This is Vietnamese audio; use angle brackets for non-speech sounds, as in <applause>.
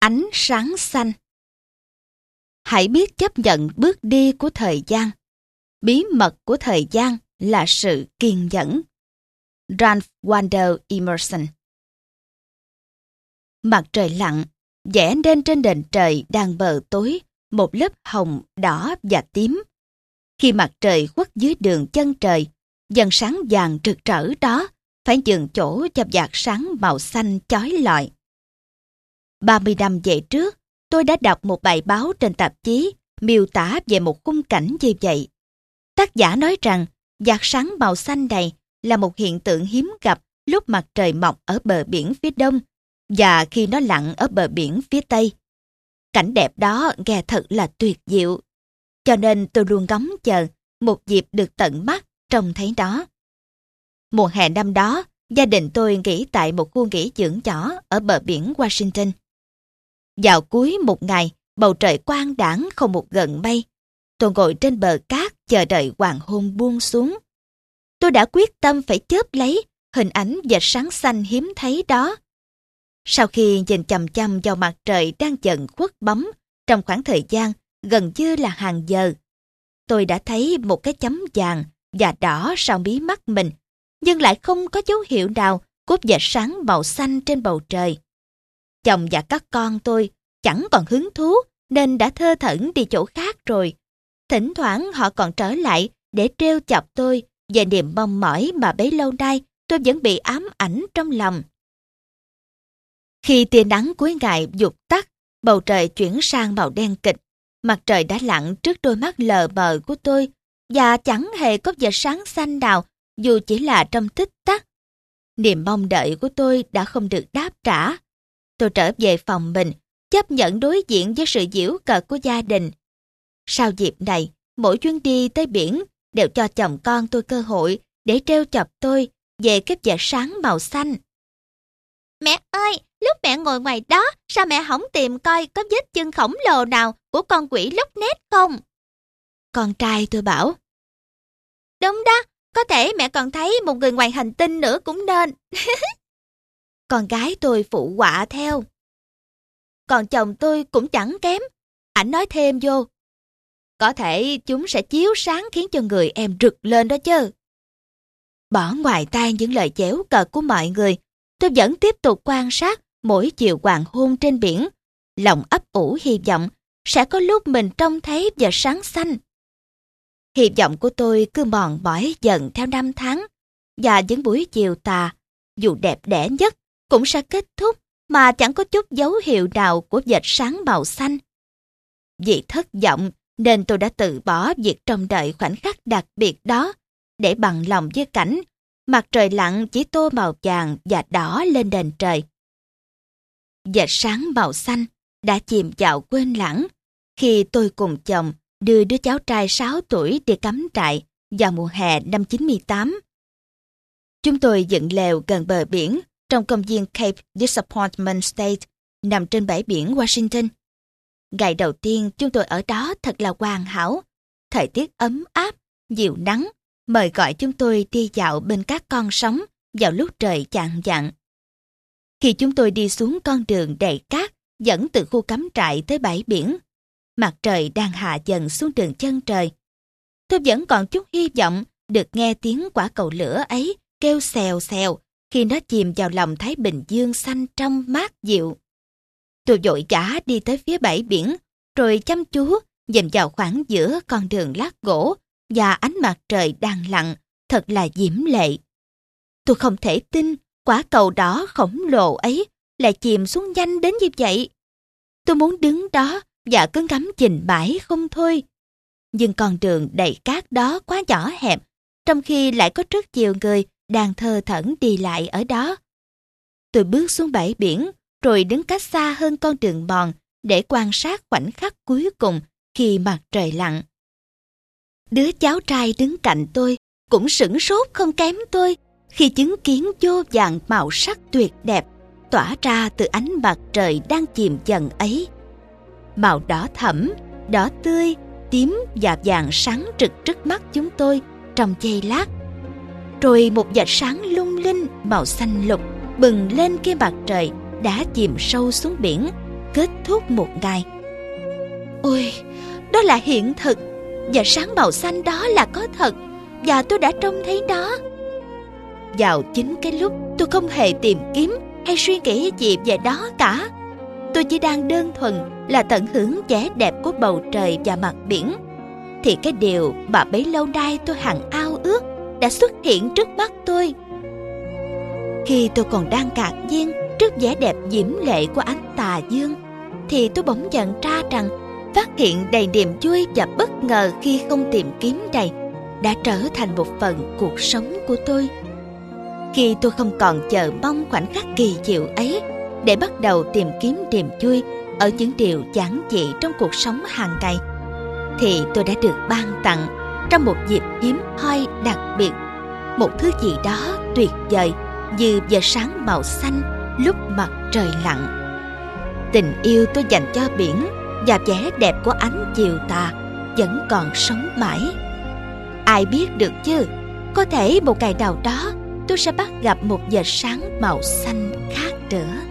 Ánh sáng xanh Hãy biết chấp nhận bước đi của thời gian. Bí mật của thời gian là sự kiên nhẫn. Ralph Waldo Emerson Mặt trời lặn, vẽ nên trên nền trời đang bờ tối một lớp hồng, đỏ và tím. Khi mặt trời khuất dưới đường chân trời, dần sáng vàng rực rỡ đó phải dừng chỗ cho vạt sáng màu xanh chói lọi. 30 năm về trước, tôi đã đọc một bài báo trên tạp chí miêu tả về một khung cảnh như vậy. Tác giả nói rằng vạt sáng màu xanh này là một hiện tượng hiếm gặp lúc mặt trời mọc ở bờ biển phía đông và khi nó lặn ở bờ biển phía tây. Cảnh đẹp đó nghe thật là tuyệt diệu. Cho nên tôi luôn ngóng chờ một dịp được tận mắt trông thấy đó. Mùa hè năm đó, gia đình tôi nghỉ tại một khu nghỉ dưỡng nhỏ ở bờ biển Washington. Vào cuối một ngày, bầu trời quang đãng không một gần mây. Tôi ngồi trên bờ cát chờ đợi hoàng hôn buông xuống. Tôi đã quyết tâm phải chớp lấy hình ảnh và sáng xanh hiếm thấy đó. Sau khi nhìn chầm chầm vào mặt trời đang dần khuất bóng trong khoảng thời gian gần như là hàng giờ, tôi đã thấy một cái chấm vàng và đỏ sau mí mắt mình, nhưng lại không có dấu hiệu nào của vệt sáng màu xanh trên bầu trời. Chồng và các con tôi chẳng còn hứng thú nên đã thơ thẩn đi chỗ khác rồi. Thỉnh thoảng họ còn trở lại để treo chọc tôi về niềm mong mỏi mà bấy lâu nay tôi vẫn bị ám ảnh trong lòng. Khi tia nắng cuối ngày dục tắt, bầu trời chuyển sang màu đen kịch. Mặt trời đã lặn trước đôi mắt lờ mờ của tôi và chẳng hề có vệt sáng xanh nào dù chỉ là trong tích tắc. Niềm mong đợi của tôi đã không được đáp trả. Tôi trở về phòng mình, chấp nhận đối diện với sự giễu cợt của gia đình. Sau dịp này, mỗi chuyến đi tới biển đều cho chồng con tôi cơ hội để treo chọc tôi về cái vệt sáng màu xanh. Mẹ ơi, lúc mẹ ngồi ngoài đó, sao mẹ không tìm coi có vết chân khổng lồ nào của con quỷ lốc nét không? Con trai tôi bảo. Đúng đó, có thể mẹ còn thấy một người ngoài hành tinh nữa cũng nên. <laughs> con gái tôi phụ họa theo. Còn chồng tôi cũng chẳng kém. Ảnh nói thêm vô. Có thể chúng sẽ chiếu sáng khiến cho người em rực lên đó chứ. Bỏ ngoài tai những lời chéo cợt của mọi người, tôi vẫn tiếp tục quan sát mỗi chiều hoàng hôn trên biển. Lòng ấp ủ hy vọng sẽ có lúc mình trông thấy và sáng xanh. Hy vọng của tôi cứ mòn mỏi dần theo năm tháng và những buổi chiều tà, dù đẹp đẽ nhất, cũng sẽ kết thúc mà chẳng có chút dấu hiệu nào của vệt sáng màu xanh. Vì thất vọng nên tôi đã từ bỏ việc trông đợi khoảnh khắc đặc biệt đó để bằng lòng với cảnh mặt trời lặn chỉ tô màu vàng và đỏ lên nền trời. Vệt sáng màu xanh đã chìm vào quên lãng khi tôi cùng chồng đưa đứa cháu trai 6 tuổi đi cắm trại vào mùa hè năm 98. Chúng tôi dựng lều gần bờ biển trong công viên Cape Disappointment State nằm trên bãi biển Washington. Ngày đầu tiên chúng tôi ở đó thật là hoàn hảo. Thời tiết ấm áp, dịu nắng, mời gọi chúng tôi đi dạo bên các con sóng vào lúc trời chạng vạng. Khi chúng tôi đi xuống con đường đầy cát dẫn từ khu cắm trại tới bãi biển, mặt trời đang hạ dần xuống đường chân trời. Tôi vẫn còn chút hy vọng được nghe tiếng quả cầu lửa ấy kêu xèo xèo khi nó chìm vào lòng Thái Bình Dương xanh trong mát dịu. Tôi vội vã đi tới phía bãi biển, rồi chăm chú nhìn vào khoảng giữa con đường lát gỗ và ánh mặt trời đang lặn, thật là diễm lệ. Tôi không thể tin quả cầu đỏ khổng lồ ấy lại chìm xuống nhanh đến như vậy. Tôi muốn đứng đó và cứ ngắm nhìn mãi không thôi. Nhưng con đường đầy cát đó quá nhỏ hẹp, trong khi lại có rất nhiều người đang thơ thẩn đi lại ở đó. Tôi bước xuống bãi biển, rồi đứng cách xa hơn con đường mòn để quan sát khoảnh khắc cuối cùng khi mặt trời lặn. Đứa cháu trai đứng cạnh tôi cũng sửng sốt không kém tôi khi chứng kiến vô vàng màu sắc tuyệt đẹp tỏa ra từ ánh mặt trời đang chìm dần ấy. Màu đỏ thẫm, đỏ tươi, tím và vàng sáng trực trước mắt chúng tôi trong giây lát. Rồi một vệt sáng lung linh màu xanh lục bừng lên khi mặt trời đã chìm sâu xuống biển kết thúc một ngày. Ôi, đó là hiện thực và sáng màu xanh đó là có thật và tôi đã trông thấy nó. Vào chính cái lúc tôi không hề tìm kiếm hay suy nghĩ gì về đó cả. Tôi chỉ đang đơn thuần là tận hưởng vẻ đẹp của bầu trời và mặt biển. Thì cái điều mà bấy lâu nay tôi hằng ao ước đã xuất hiện trước mắt tôi. Khi tôi còn đang ngạc nhiên trước vẻ đẹp diễm lệ của ánh tà dương, thì tôi bỗng nhận ra rằng phát hiện đầy niềm vui và bất ngờ khi không tìm kiếm này đã trở thành một phần cuộc sống của tôi. Khi tôi không còn chờ mong khoảnh khắc kỳ diệu ấy để bắt đầu tìm kiếm niềm vui ở những điều giản dị trong cuộc sống hàng ngày, thì tôi đã được ban tặng trong một dịp hiếm hoi đặc biệt một thứ gì đó tuyệt vời như giờ sáng màu xanh lúc mặt trời lặn. Tình yêu tôi dành cho biển và vẻ đẹp của ánh chiều tà vẫn còn sống mãi. Ai biết được chứ, có thể một ngày nào đó tôi sẽ bắt gặp một giờ sáng màu xanh khác nữa.